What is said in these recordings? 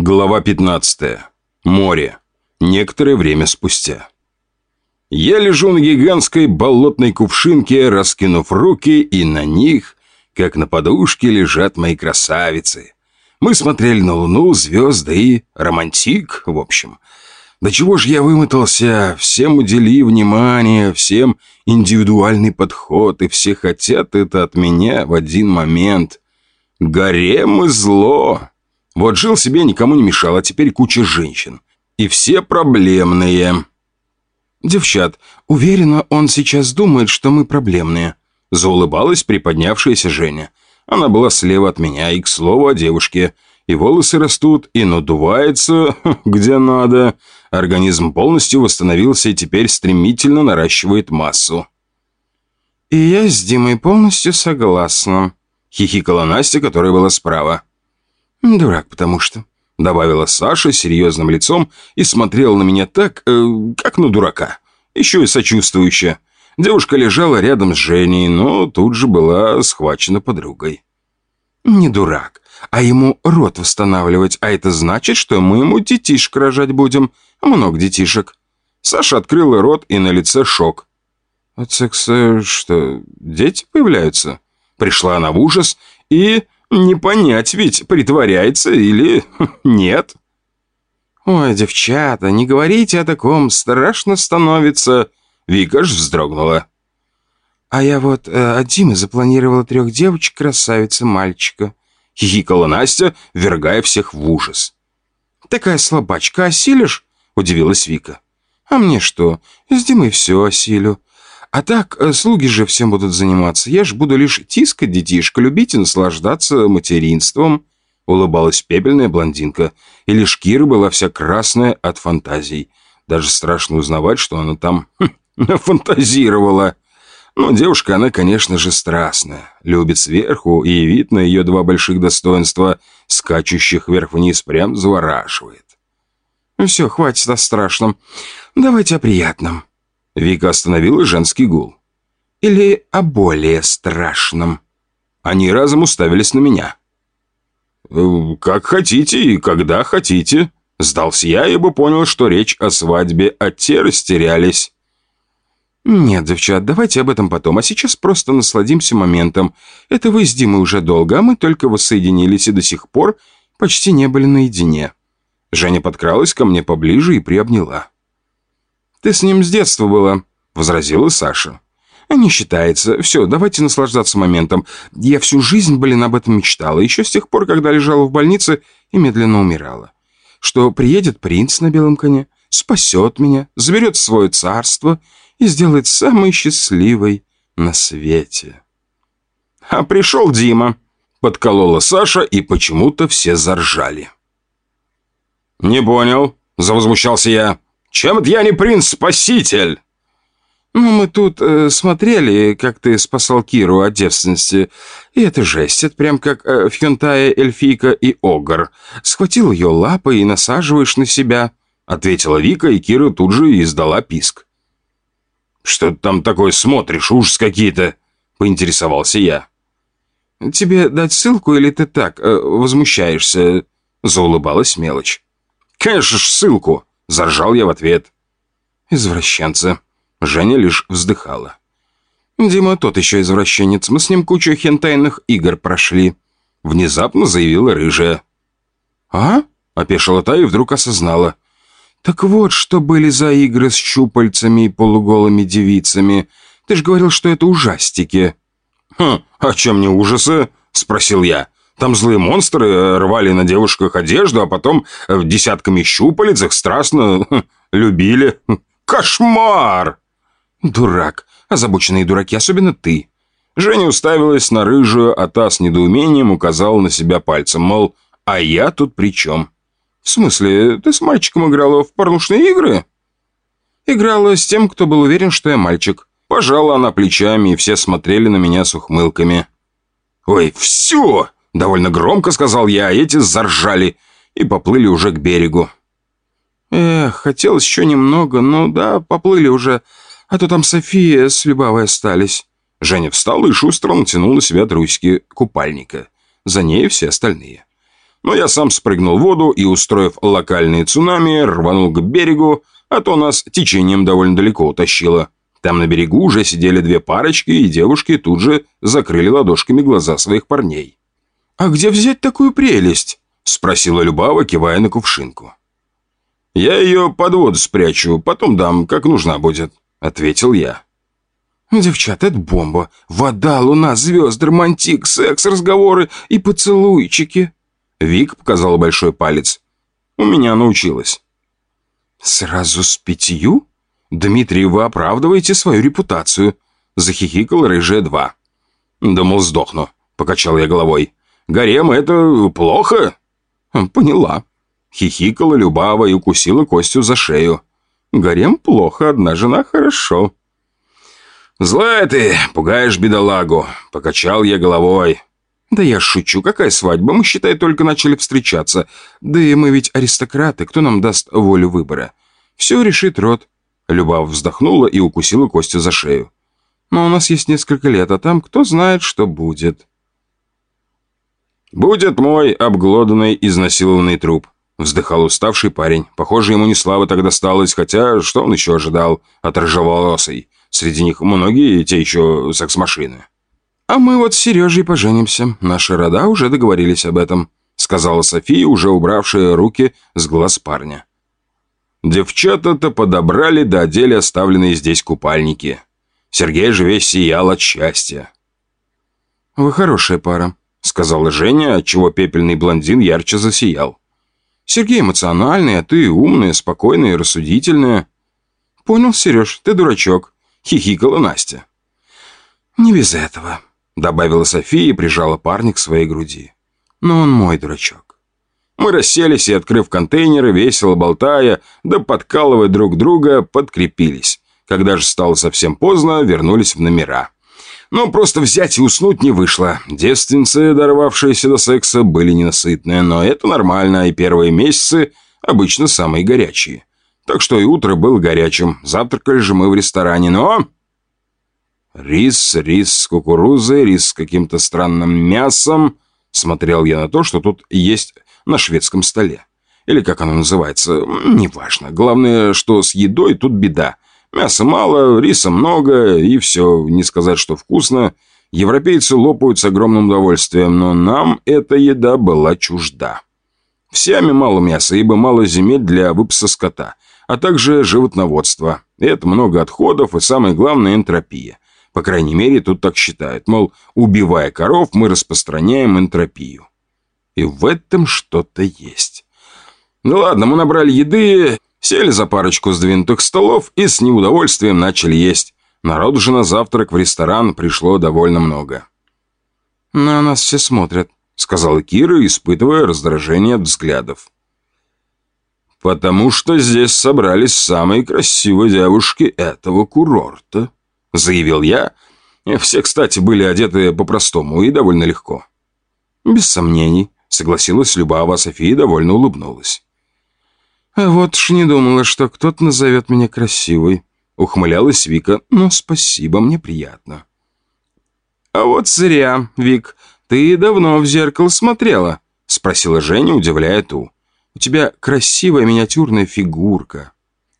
Глава 15. Море. Некоторое время спустя. Я лежу на гигантской болотной кувшинке, раскинув руки, и на них, как на подушке, лежат мои красавицы. Мы смотрели на луну, звезды и романтик, в общем. До чего же я вымотался, всем удели внимание, всем индивидуальный подход, и все хотят это от меня в один момент. Гарем и зло. Вот жил себе, никому не мешал, а теперь куча женщин. И все проблемные. «Девчат, уверена, он сейчас думает, что мы проблемные», заулыбалась приподнявшаяся Женя. Она была слева от меня, и, к слову, о девушке. И волосы растут, и надувается, где надо. Организм полностью восстановился и теперь стремительно наращивает массу. «И я с Димой полностью согласна», — хихикала Настя, которая была справа. «Дурак, потому что...» — добавила Саша серьезным лицом и смотрела на меня так, э, как на дурака. Еще и сочувствующе. Девушка лежала рядом с Женей, но тут же была схвачена подругой. «Не дурак, а ему рот восстанавливать, а это значит, что мы ему детишек рожать будем. Много детишек». Саша открыла рот, и на лице шок. «От секса что, дети появляются?» Пришла она в ужас и не понять ведь, притворяется или нет. «Ой, девчата, не говорите о таком, страшно становится!» Вика ж вздрогнула. «А я вот э, от Димы запланировала трех девочек, красавицы, мальчика», — хихикала Настя, вергая всех в ужас. «Такая слабачка, осилишь?» — удивилась Вика. «А мне что? С Димой все осилю. А так, э, слуги же всем будут заниматься. Я ж буду лишь тискать детишка, любить и наслаждаться материнством». Улыбалась пепельная блондинка, и лишь Кира была вся красная от фантазий. Даже страшно узнавать, что она там хм, фантазировала. Но девушка она, конечно же, страстная. Любит сверху, и вид на ее два больших достоинства, скачущих вверх-вниз, прям завораживает. «Все, хватит о страшном. Давайте о приятном». Вика остановила женский гул. «Или о более страшном». Они разом уставились на меня. «Э, «Как хотите и когда хотите», — сдался я, ибо понял, что речь о свадьбе, а те растерялись. «Нет, девчат, давайте об этом потом, а сейчас просто насладимся моментом. Это вы с Димой уже долго, а мы только воссоединились и до сих пор почти не были наедине». Женя подкралась ко мне поближе и приобняла. «Ты с ним с детства была», — возразила Саша. «Не считается. Все, давайте наслаждаться моментом. Я всю жизнь, блин, об этом мечтала, еще с тех пор, когда лежала в больнице и медленно умирала. Что приедет принц на белом коне, спасет меня, заберет свое царство и сделает самой счастливой на свете». «А пришел Дима», — подколола Саша, и почему-то все заржали. «Не понял», — завозмущался я. Чем я не принц-спаситель?» «Ну, мы тут э, смотрели, как ты спасал Киру от девственности. И это жесть, это прям как э, в Хюнтае эльфийка и огр. Схватил ее лапой и насаживаешь на себя», — ответила Вика, и Кира тут же издала писк. «Что ты там такое смотришь, ужас какие-то?» — поинтересовался я. «Тебе дать ссылку или ты так э, возмущаешься?» — заулыбалась мелочь. «Конечно ж ссылку!» Заржал я в ответ. «Извращенцы». Женя лишь вздыхала. «Дима тот еще извращенец. Мы с ним кучу хентайных игр прошли». Внезапно заявила рыжая. «А?» — опешила та и вдруг осознала. «Так вот, что были за игры с щупальцами и полуголыми девицами. Ты ж говорил, что это ужастики». «Хм, а чем не ужасы?» — спросил я. Там злые монстры э, рвали на девушках одежду, а потом э, десятками щупалец их страстно хм, любили. Кошмар! Дурак. Озабоченные дураки, особенно ты. Женя уставилась на рыжую, а та с недоумением указала на себя пальцем, мол, а я тут при чем? В смысле, ты с мальчиком играла в порнушные игры? Играла с тем, кто был уверен, что я мальчик. Пожала она плечами, и все смотрели на меня с ухмылками. «Ой, все!» Довольно громко сказал я, а эти заржали и поплыли уже к берегу. Эх, хотелось еще немного, но да, поплыли уже, а то там София с Любавой остались. Женя встала и шустро натянул на себя трусики купальника. За ней все остальные. Но я сам спрыгнул в воду и, устроив локальные цунами, рванул к берегу, а то нас течением довольно далеко утащило. Там на берегу уже сидели две парочки, и девушки тут же закрыли ладошками глаза своих парней. «А где взять такую прелесть?» – спросила Любава, кивая на кувшинку. «Я ее под воду спрячу, потом дам, как нужна будет», – ответил я. «Девчат, это бомба. Вода, луна, звезды, романтик, секс, разговоры и поцелуйчики». Вик показала большой палец. «У меня научилась». «Сразу с пятью? Дмитрий, вы оправдываете свою репутацию», — захихикал рыжая два. «Думал, сдохну», — покачал я головой. «Гарем — это плохо?» «Поняла». Хихикала Любава и укусила Костю за шею. «Гарем плохо, одна жена хорошо». «Злая ты, пугаешь бедолагу», — покачал я головой. «Да я шучу, какая свадьба? Мы, считай, только начали встречаться. Да и мы ведь аристократы, кто нам даст волю выбора? Все решит род». Любав вздохнула и укусила Костю за шею. «Но у нас есть несколько лет, а там кто знает, что будет». «Будет мой обглоданный, изнасилованный труп», — вздыхал уставший парень. Похоже, ему не слава тогда досталось, хотя что он еще ожидал от рыжеволосой? Среди них многие те еще секс-машины. «А мы вот с Сережей поженимся. Наши рода уже договорились об этом», сказала София, уже убравшая руки с глаз парня. Девчата-то подобрали до одели оставленные здесь купальники. Сергей же весь сиял от счастья. «Вы хорошая пара», — сказала Женя, отчего пепельный блондин ярче засиял. «Сергей эмоциональный, а ты умная, спокойная и рассудительная». «Понял, Сереж, ты дурачок хихикала Настя. «Не без этого», — добавила София и прижала парня к своей груди. «Но он мой дурачок». Мы расселись и, открыв контейнеры, весело болтая, да подкалывая друг друга, подкрепились. Когда же стало совсем поздно, вернулись в номера. Но просто взять и уснуть не вышло. Девственницы, дорвавшиеся до секса, были ненасытные, но это нормально, и первые месяцы обычно самые горячие. Так что и утро было горячим. Завтракали же мы в ресторане, но... Рис, рис с кукурузой, рис с каким-то странным мясом. Смотрел я на то, что тут есть на шведском столе. Или как оно называется, неважно. Главное, что с едой тут беда. Мяса мало, риса много, и все, не сказать, что вкусно. Европейцы лопают с огромным удовольствием, но нам эта еда была чужда. В Сиаме мало мяса, ибо мало земель для выпаса скота – а также животноводство. Это много отходов и, самое главное, энтропия. По крайней мере, тут так считают. Мол, убивая коров, мы распространяем энтропию. И в этом что-то есть. Ну ладно, мы набрали еды, сели за парочку сдвинутых столов и с неудовольствием начали есть. Народу же на завтрак в ресторан пришло довольно много. «На нас все смотрят», — сказала Кира, испытывая раздражение от взглядов. «Потому что здесь собрались самые красивые девушки этого курорта», — заявил я. Все, кстати, были одеты по-простому и довольно легко. «Без сомнений», — согласилась Любава, а София довольно улыбнулась. «А вот ж не думала, что кто-то назовет меня красивой», — ухмылялась Вика. «Но спасибо, мне приятно». «А вот зря, Вик, ты давно в зеркало смотрела?» — спросила Женя, удивляя ту. У тебя красивая миниатюрная фигурка.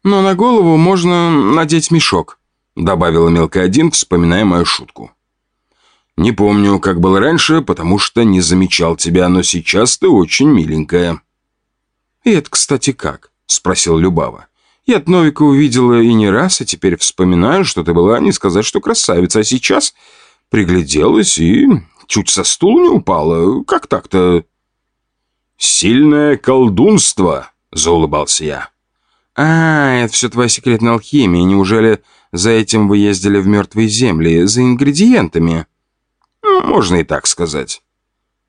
Но на голову можно надеть мешок», — добавила мелкая один, вспоминая мою шутку. «Не помню, как было раньше, потому что не замечал тебя, но сейчас ты очень миленькая». «И это, кстати, как?» — спросил Любава. «Я от Новика увидела и не раз, и теперь вспоминаю, что ты была, не сказать, что красавица, а сейчас пригляделась и чуть со стула не упала. Как так-то?» «Сильное колдунство!» – заулыбался я. «А, это все твоя секретная алхимия. Неужели за этим вы ездили в мертвые земли? За ингредиентами?» ну, «Можно и так сказать».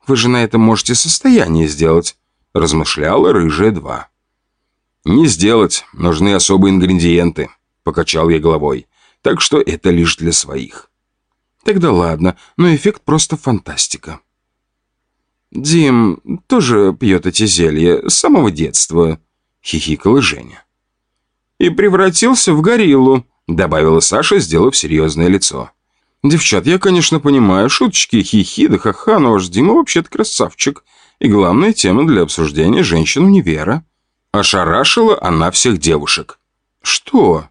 «Вы же на этом можете состояние сделать», – размышляла Рыжая два. «Не сделать. Нужны особые ингредиенты», – покачал я головой. «Так что это лишь для своих». «Тогда ладно, но эффект просто фантастика». «Дим тоже пьет эти зелья с самого детства», — хихикала Женя. «И превратился в гориллу», — добавила Саша, сделав серьезное лицо. «Девчат, я, конечно, понимаю, шуточки, хихи да ха-ха, но ваш Дима вообще-то красавчик. И главная тема для обсуждения женщин универа. Ошарашила она всех девушек. «Что?»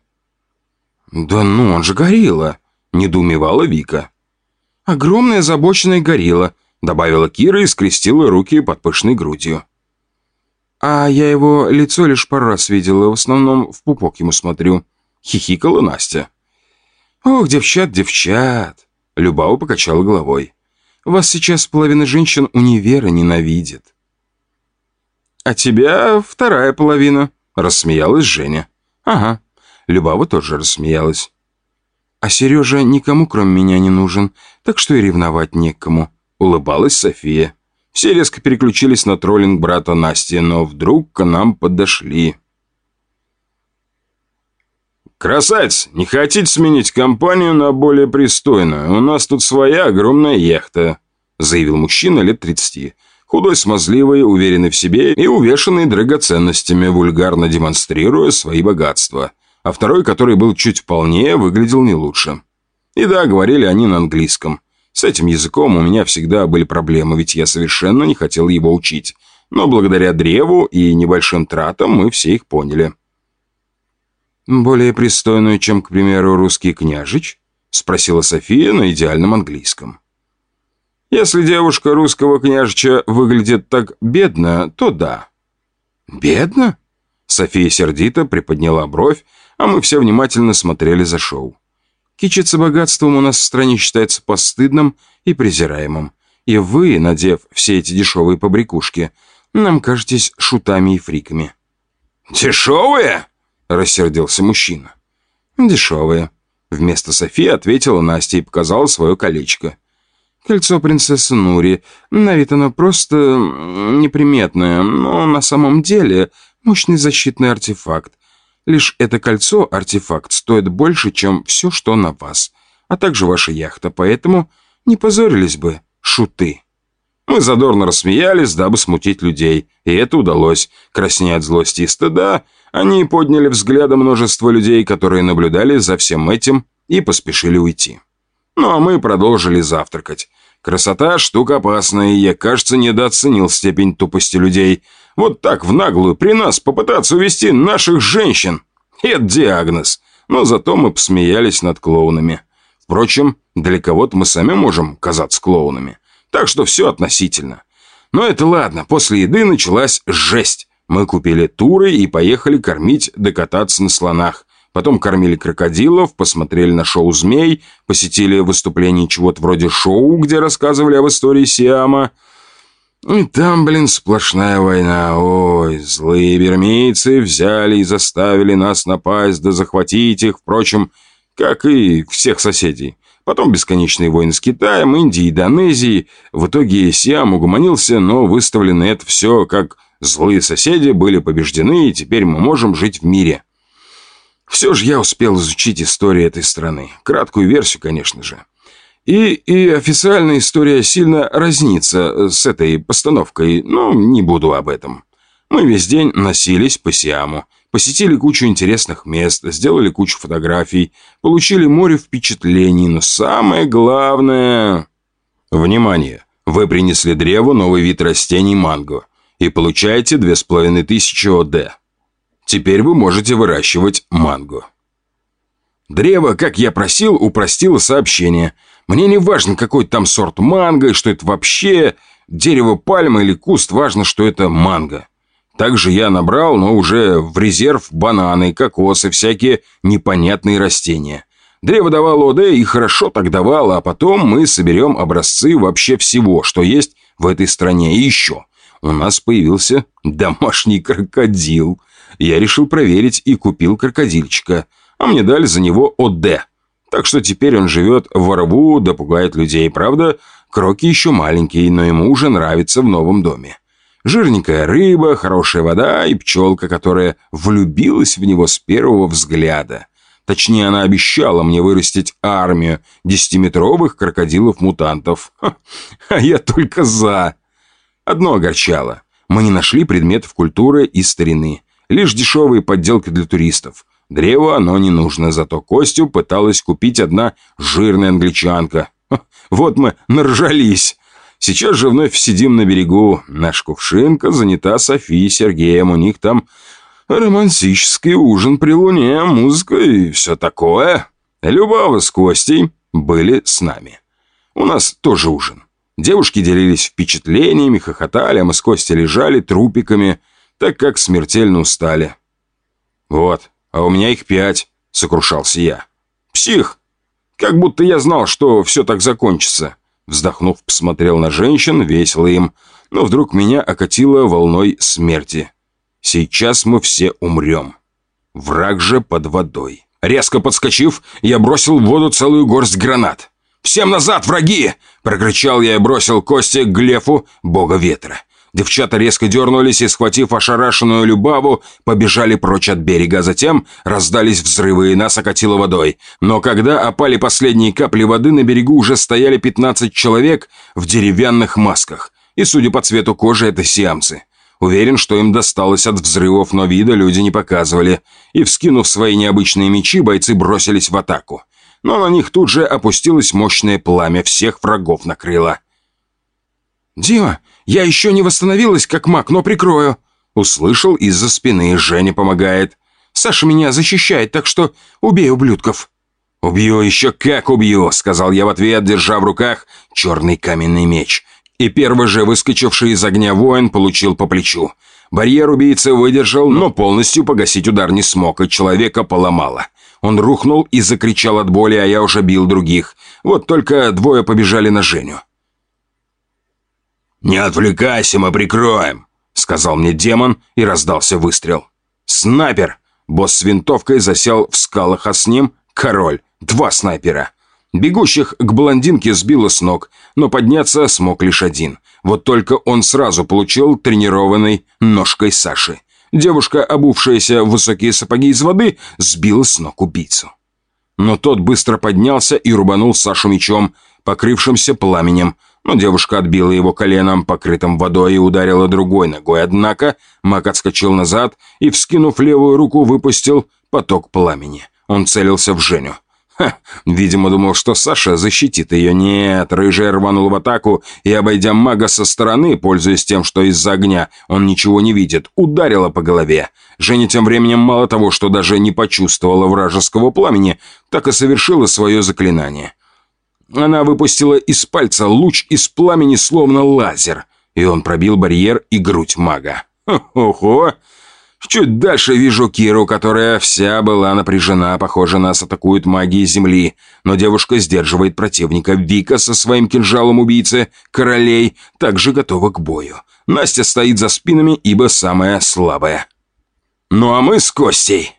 «Да ну, он же горилла!» – недоумевала Вика. «Огромная озабоченная горилла», – добавила Кира и скрестила руки под пышной грудью. «А я его лицо лишь пару раз видела, в основном в пупок ему смотрю», – хихикала Настя. «Ох, девчат, девчат!» – Любава покачала головой. «Вас сейчас половина женщин универа ненавидит». «А тебя вторая половина», – рассмеялась Женя. «Ага». Любава тоже рассмеялась. «А Сережа никому, кроме меня, не нужен, так что и ревновать некому», — улыбалась София. Все резко переключились на троллинг брата Насти, но вдруг к нам подошли. «Красавец, не хотите сменить компанию на более пристойную? У нас тут своя огромная яхта», — заявил мужчина лет тридцати. Худой, смазливый, уверенный в себе и увешанный драгоценностями, вульгарно демонстрируя свои богатства. А второй, который был чуть полнее, выглядел не лучше. И да, говорили они на английском. С этим языком у меня всегда были проблемы, ведь я совершенно не хотел его учить. Но благодаря древу и небольшим тратам мы все их поняли. «Более пристойную, чем, к примеру, русский княжич?» — спросила София на идеальном английском. «Если девушка русского княжича выглядит так бедно, то да». «Бедно?» София сердито приподняла бровь, а мы все внимательно смотрели за шоу. Кичиться богатством у нас в стране считается постыдным и презираемым. И вы, надев все эти дешевые побрякушки, нам кажетесь шутами и фриками». «Дешевые?» — рассердился мужчина. «Дешевые». Вместо Софии ответила Настя и показала свое колечко. Кольцо принцессы Нури. На вид оно просто неприметное, но на самом деле мощный защитный артефакт. Лишь это кольцо-артефакт стоит больше, чем все, что на вас, а также ваша яхта, поэтому не позорились бы, шуты. Мы задорно рассмеялись, дабы смутить людей, и это удалось. Краснея от злости и стыда, они подняли взглядом множество людей, которые наблюдали за всем этим и поспешили уйти. Ну а мы продолжили завтракать. Красота – штука опасная, и я, кажется, недооценил степень тупости людей. Вот так в наглую при нас попытаться увести наших женщин. Это диагноз. Но зато мы посмеялись над клоунами. Впрочем, для кого-то мы сами можем казаться клоунами. Так что все относительно. Но это ладно, после еды началась жесть. Мы купили туры и поехали кормить да кататься на слонах. Потом кормили крокодилов, посмотрели на шоу «Змей», посетили выступление чего-то вроде шоу, где рассказывали об истории Сиама. И там, блин, сплошная война. Ой, злые бермейцы взяли и заставили нас напасть да захватить их, впрочем, как и всех соседей. Потом бесконечные войны с Китаем, Индией, Индонезией. В итоге Сиам угомонился, но выставлено это все как злые соседи были побеждены, и теперь мы можем жить в мире. Все же я успел изучить историю этой страны. Краткую версию, конечно же. И, и официальная история сильно разнится с этой постановкой, но не буду об этом. Мы весь день носились по Сиаму. Посетили кучу интересных мест, сделали кучу фотографий, получили море впечатлений, но самое главное... Внимание! Вы принесли древу новый вид растений манго и получаете 2500 ОД. Теперь вы можете выращивать манго. Древо, как я просил, упростило сообщение. Мне не важно, какой там сорт манго и что это вообще дерево пальма или куст, важно, что это манго. Также я набрал, но уже в резерв бананы, кокосы, всякие непонятные растения. Древо давало ОД и хорошо так давало, а потом мы соберем образцы вообще всего, что есть в этой стране. И еще, у нас появился домашний крокодил. Я решил проверить и купил крокодильчика, а мне дали за него ОД. Так что теперь он живет в рву, да людей. Правда, Кроки еще маленький, но ему уже нравится в новом доме. Жирненькая рыба, хорошая вода и пчелка, которая влюбилась в него с первого взгляда. Точнее, она обещала мне вырастить армию десятиметровых крокодилов-мутантов. А я только за. Одно огорчало. Мы не нашли предметов культуры и старины. Лишь дешевые подделки для туристов. Древо оно не нужно, зато Костю пыталась купить одна жирная англичанка. Вот мы наржались. Сейчас же вновь сидим на берегу. Наш кувшинка занята Софией Сергеем. У них там романтический ужин при луне, музыка и все такое. Любава с Костей были с нами. У нас тоже ужин. Девушки делились впечатлениями, хохотали, а мы с Костей лежали трупиками, так как смертельно устали. «Вот, а у меня их пять», — сокрушался я. «Псих! Как будто я знал, что все так закончится». Вздохнув, посмотрел на женщин, весело им, но вдруг меня окатило волной смерти. Сейчас мы все умрем. Враг же под водой. Резко подскочив, я бросил в воду целую горсть гранат. «Всем назад, враги!» – прокричал я и бросил кости к Глефу, бога ветра. Девчата резко дернулись и, схватив ошарашенную Любаву, побежали прочь от берега. Затем раздались взрывы, и нас окатило водой. Но когда опали последние капли воды, на берегу уже стояли 15 человек в деревянных масках. И, судя по цвету кожи, это сиамцы. Уверен, что им досталось от взрывов, но вида люди не показывали. И, вскинув свои необычные мечи, бойцы бросились в атаку. Но на них тут же опустилось мощное пламя, всех врагов накрыло. «Дима, я еще не восстановилась как маг, но прикрою!» Услышал из-за спины, Женя помогает. «Саша меня защищает, так что убей ублюдков!» «Убью еще как убью!» — сказал я в ответ, держа в руках черный каменный меч. И первый же выскочивший из огня воин получил по плечу. Барьер убийцы выдержал, но полностью погасить удар не смог, и человека поломало. Он рухнул и закричал от боли, а я уже бил других. Вот только двое побежали на Женю. «Не отвлекайся, мы прикроем», — сказал мне демон, и раздался выстрел. «Снайпер!» Босс с винтовкой засел в скалах, а с ним король. Два снайпера. Бегущих к блондинке сбило с ног, но подняться смог лишь один. Вот только он сразу получил тренированной ножкой Саши. Девушка, обувшаяся в высокие сапоги из воды, сбила с ног убийцу. Но тот быстро поднялся и рубанул Сашу мечом, покрывшимся пламенем, но девушка отбила его коленом, покрытым водой, и ударила другой ногой. Однако маг отскочил назад и, вскинув левую руку, выпустил поток пламени. Он целился в Женю. Ха, видимо, думал, что Саша защитит ее. Нет, рыжий рванул в атаку и, обойдя мага со стороны, пользуясь тем, что из-за огня он ничего не видит, ударила по голове. Женя тем временем мало того, что даже не почувствовала вражеского пламени, так и совершила свое заклинание. Она выпустила из пальца луч из пламени, словно лазер, и он пробил барьер и грудь мага. Ого! Чуть дальше вижу Киру, которая вся была напряжена, похоже, нас атакуют магии Земли. Но девушка сдерживает противника. Вика со своим кинжалом убийцы, королей, также готова к бою. Настя стоит за спинами, ибо самая слабая. Ну а мы с Костей...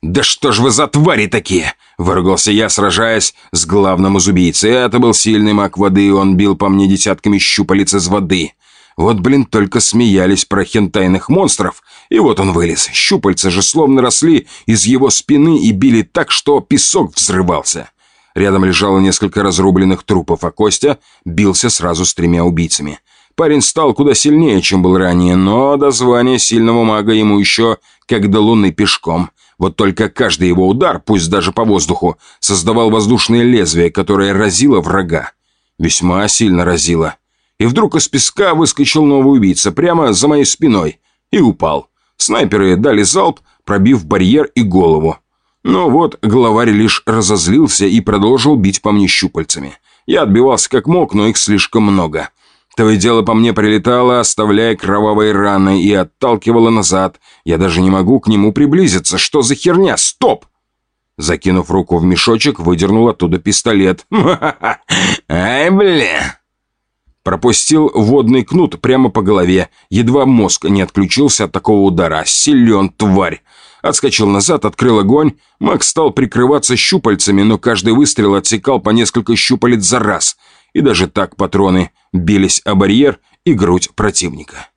«Да что ж вы за твари такие!» — выругался я, сражаясь с главным из убийц. Это был сильный маг воды, он бил по мне десятками щупалец из воды. Вот, блин, только смеялись про хентайных монстров, и вот он вылез. Щупальца же словно росли из его спины и били так, что песок взрывался. Рядом лежало несколько разрубленных трупов, а Костя бился сразу с тремя убийцами. Парень стал куда сильнее, чем был ранее, но до звания сильного мага ему еще как до луны пешком. Вот только каждый его удар, пусть даже по воздуху, создавал воздушное лезвие, которое разило врага. Весьма сильно разило. И вдруг из песка выскочил новый убийца прямо за моей спиной и упал. Снайперы дали залп, пробив барьер и голову. Но вот главарь лишь разозлился и продолжил бить по мне щупальцами. Я отбивался как мог, но их слишком много. То и дело по мне прилетало, оставляя кровавые раны, и отталкивало назад. Я даже не могу к нему приблизиться. Что за херня? Стоп! Закинув руку в мешочек, выдернул оттуда пистолет. Ай, бля! Пропустил водный кнут прямо по голове. Едва мозг не отключился от такого удара. Силен, тварь. Отскочил назад, открыл огонь. Макс стал прикрываться щупальцами, но каждый выстрел отсекал по несколько щупалец за раз. И даже так патроны бились о барьер и грудь противника.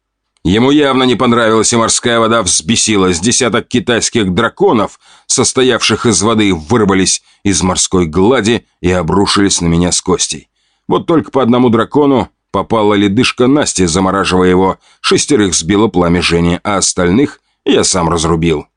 Ему явно не понравилась и морская вода взбесилась. Десяток китайских драконов, состоявших из воды, вырвались из морской глади и обрушились на меня с костей. Вот только по одному дракону Попала ледышка Насти, замораживая его. Шестерых сбило пламя Жени, а остальных я сам разрубил.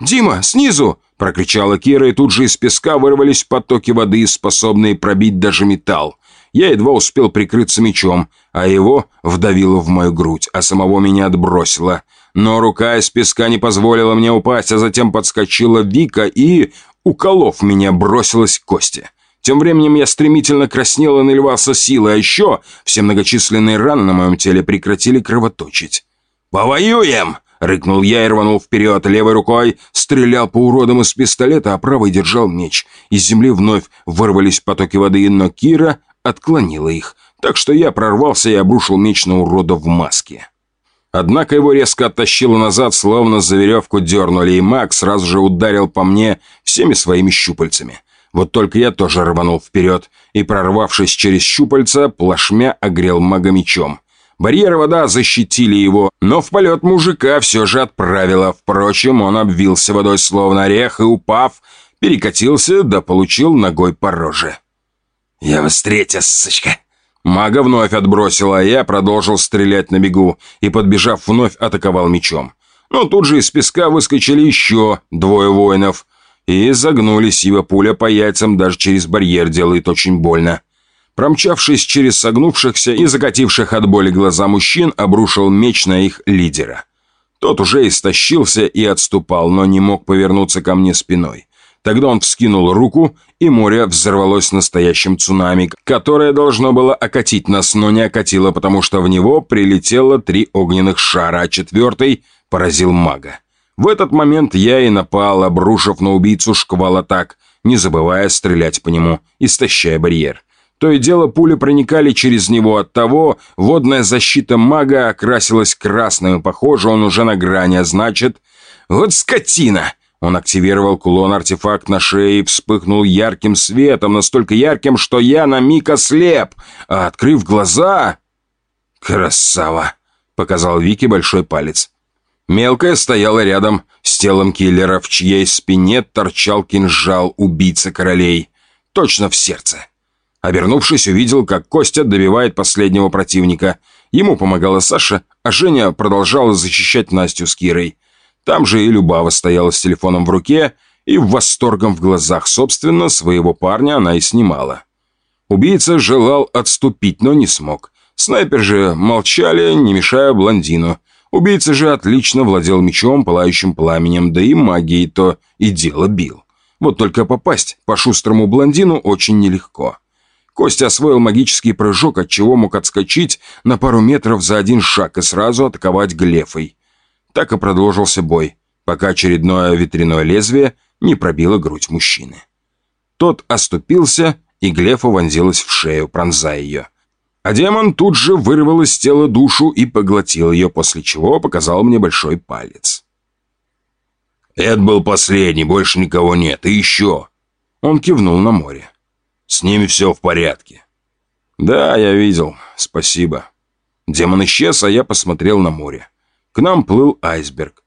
«Дима, снизу!» – прокричала Кира, и тут же из песка вырвались потоки воды, способные пробить даже металл. Я едва успел прикрыться мечом, а его вдавило в мою грудь, а самого меня отбросило. Но рука из песка не позволила мне упасть, а затем подскочила Вика и, уколов меня, бросилась к Косте. Тем временем я стремительно краснел и наливался силой, а еще все многочисленные раны на моем теле прекратили кровоточить. «Повоюем!» — рыкнул я и рванул вперед. Левой рукой стрелял по уродам из пистолета, а правой держал меч. Из земли вновь вырвались потоки воды, но Кира отклонила их, так что я прорвался и обрушил меч на урода в маске. Однако его резко оттащило назад, словно за веревку дернули, и маг сразу же ударил по мне всеми своими щупальцами. Вот только я тоже рванул вперед, и, прорвавшись через щупальца, плашмя огрел мага мечом. Барьеры вода защитили его, но в полет мужика все же отправило. Впрочем, он обвился водой словно орех и, упав, перекатился да получил ногой по роже. «Я вас третья, сучка!» Мага вновь отбросила, а я продолжил стрелять на бегу и, подбежав, вновь атаковал мечом. Но тут же из песка выскочили еще двое воинов и загнулись, его пуля по яйцам даже через барьер делает очень больно. Промчавшись через согнувшихся и закативших от боли глаза мужчин, обрушил меч на их лидера. Тот уже истощился и отступал, но не мог повернуться ко мне спиной. Тогда он вскинул руку, и море взорвалось настоящим цунами, которое должно было окатить нас, но не окатило, потому что в него прилетело три огненных шара, а четвертый поразил мага. В этот момент я и напал, обрушив на убийцу шквал атак, не забывая стрелять по нему, истощая барьер. То и дело пули проникали через него, от того водная защита мага окрасилась красным, похоже, он уже на грани, а значит... Вот скотина! Он активировал кулон-артефакт на шее и вспыхнул ярким светом, настолько ярким, что я на миг ослеп, а открыв глаза... «Красава!» — показал Вики большой палец. Мелкая стояла рядом с телом киллера, в чьей спине торчал кинжал убийцы королей. Точно в сердце. Обернувшись, увидел, как Костя добивает последнего противника. Ему помогала Саша, а Женя продолжала защищать Настю с Кирой. Там же и Любава стояла с телефоном в руке, и в восторгом в глазах, собственно, своего парня она и снимала. Убийца желал отступить, но не смог. Снайпер же молчали, не мешая блондину. Убийца же отлично владел мечом, пылающим пламенем, да и магией то и дело бил. Вот только попасть по шустрому блондину очень нелегко. Костя освоил магический прыжок, от чего мог отскочить на пару метров за один шаг и сразу атаковать глефой. Так и продолжился бой, пока очередное ветряное лезвие не пробило грудь мужчины. Тот оступился, и глефа вонзилась в шею, пронзая ее. А демон тут же вырвал из тела душу и поглотил ее, после чего показал мне большой палец. «Это был последний, больше никого нет, и еще!» Он кивнул на море. С ними все в порядке». «Да, я видел. Спасибо». Демон исчез, а я посмотрел на море. К нам плыл айсберг.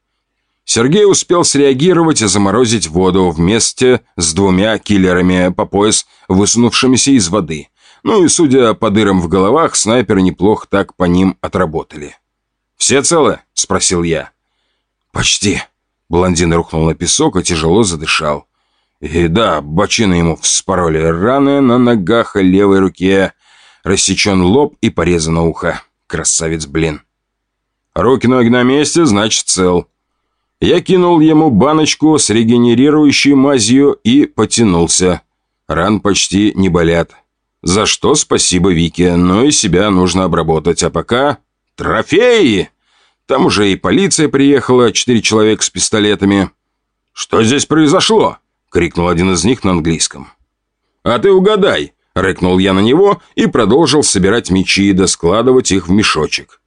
Сергей успел среагировать и заморозить воду вместе с двумя киллерами по пояс, высунувшимися из воды. Ну и, судя по дырам в головах, снайперы неплохо так по ним отработали. «Все целы?» – спросил я. «Почти». Блондин рухнул на песок и тяжело задышал. И да, бочины ему вспороли раны на ногах и левой руке. Рассечен лоб и порезано ухо. Красавец, блин. Руки-ноги на месте, значит цел. Я кинул ему баночку с регенерирующей мазью и потянулся. Ран почти не болят. За что спасибо Вике, но и себя нужно обработать. А пока... Трофеи! Там уже и полиция приехала, четыре человека с пистолетами. Что здесь произошло? — крикнул один из них на английском. «А ты угадай!» — рыкнул я на него и продолжил собирать мечи и доскладывать их в мешочек.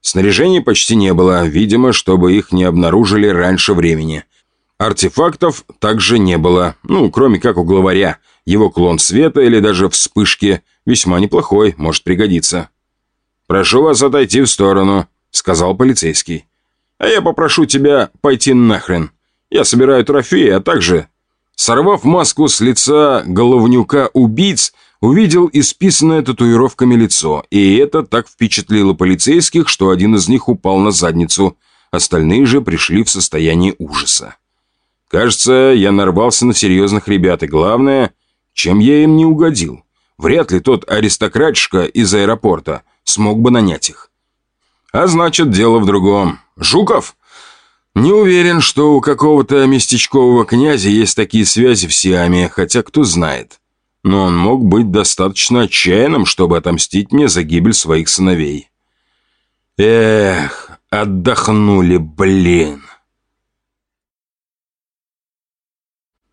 Снаряжения почти не было, видимо, чтобы их не обнаружили раньше времени. Артефактов также не было, ну, кроме как у главаря. Его клон света или даже вспышки весьма неплохой, может пригодиться. «Прошу вас отойти в сторону», — сказал полицейский. «А я попрошу тебя пойти нахрен. Я собираю трофеи, а также Сорвав маску с лица головнюка убийц, увидел исписанное татуировками лицо, и это так впечатлило полицейских, что один из них упал на задницу, остальные же пришли в состояние ужаса. Кажется, я нарвался на серьезных ребят, и главное, чем я им не угодил. Вряд ли тот аристократишка из аэропорта смог бы нанять их. А значит, дело в другом. Жуков? Не уверен, что у какого-то местечкового князя есть такие связи в Сиаме, хотя кто знает. Но он мог быть достаточно отчаянным, чтобы отомстить мне за гибель своих сыновей. Эх, отдохнули, блин.